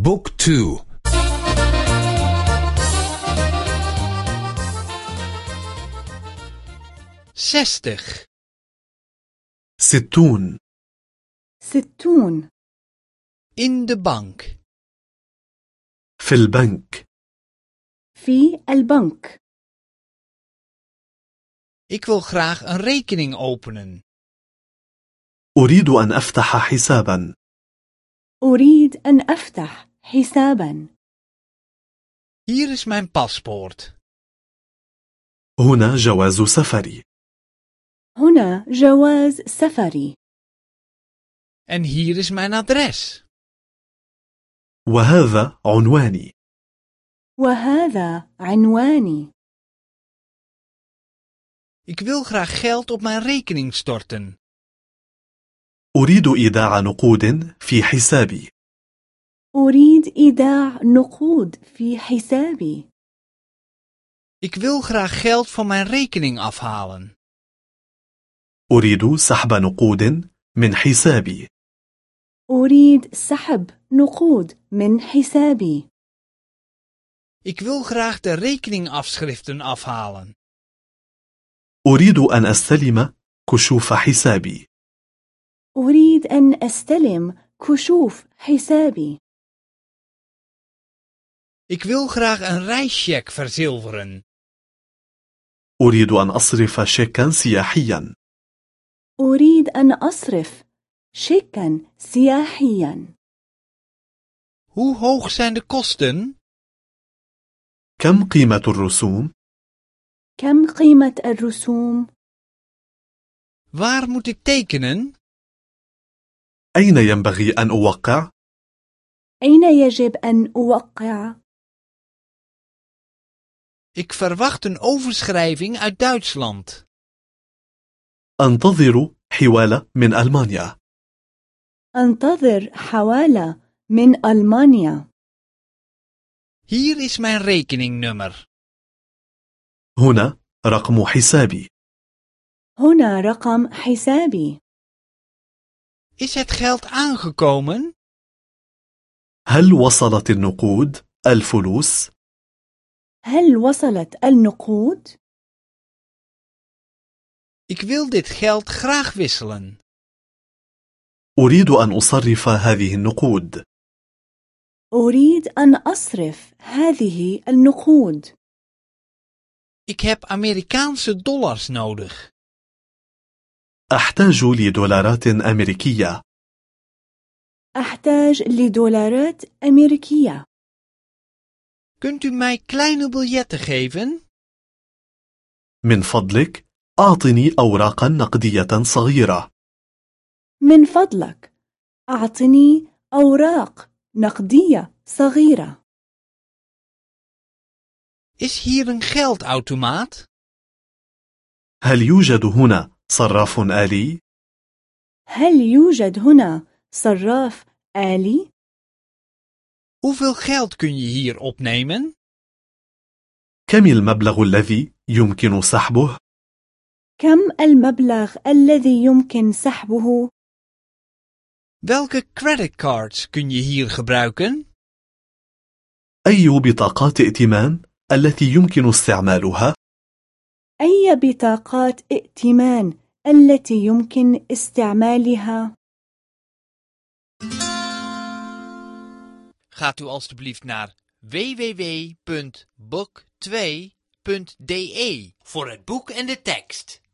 بوك تو. zestig, ستون. ستون. In de bank, في البنك. في البنك. Ik wil graag een rekening openen. أريد أن أفتح حسابا. أريد أن أفتح حسابا Hier is mijn paspoort. هنا جواز سفري هنا جواز سفري En hier is mijn adres. وهذا عنواني وهذا عنواني Ik wil graag geld op mijn rekening storten. أريد إيداع نقود في حسابي. أريد إيداع نقود في حسابي. Ik wil graag geld van mijn rekening afhalen. أريد سحب نقود من حسابي. أريد سحب نقود من حسابي. Ik wil graag de rekeningafschriften afhalen. أريد أن أستلم كشوف حسابي. أريد أن أستلم كشوف حسابي Ik wil graag een reischeck verzilveren. أريد أن أصرف شيكا سياحيا أريد أن أصرف شيكا سياحيا Hoe hoog zijn de kosten? كم قيمة الرسوم؟ كم قيمة الرسوم؟ Waar moet ik tekenen? أين ينبغي أن أوقع؟ أين يجب أن أوقع؟ Ik verwacht een overschrijving uit Duitsland. أنتظر حوالة من ألمانيا أنتظر حوالة من ألمانيا Hier is mijn rekeningnummer. هنا رقم حسابي هنا رقم حسابي Is het geld aangekomen? هل وصلت النقود الفلوس؟ هل وصلت النقود؟ Ik wil dit geld graag wisselen. أريد أن أصرف هذه النقود أريد أن أصرف هذه النقود Ik heb Amerikaanse dollars nodig. أحتاج لدولارات أمريكية أحتاج لدولارات أمريكية Kunt u mij kleine biljetten geven? من فضلك أعطني أوراقا نقدية صغيرة من فضلك أعطني أوراق نقدية صغيرة Is hier een geldautomaat? هل يوجد هنا صراف آلي؟ هل يوجد هنا صراف آلي؟ Hoeveel geld kun je hier opnemen? كم المبلغ الذي يمكن سحبه؟ كم المبلغ الذي يمكن سحبه؟ Welke creditcards kun je hier gebruiken? أي بطاقات ائتمان التي يمكن استعمالها؟ أي بطاقات ائتمان التي يمكن استعمالها؟ Gaat u alstublieft naar www.book2.de voor het boek en de tekst.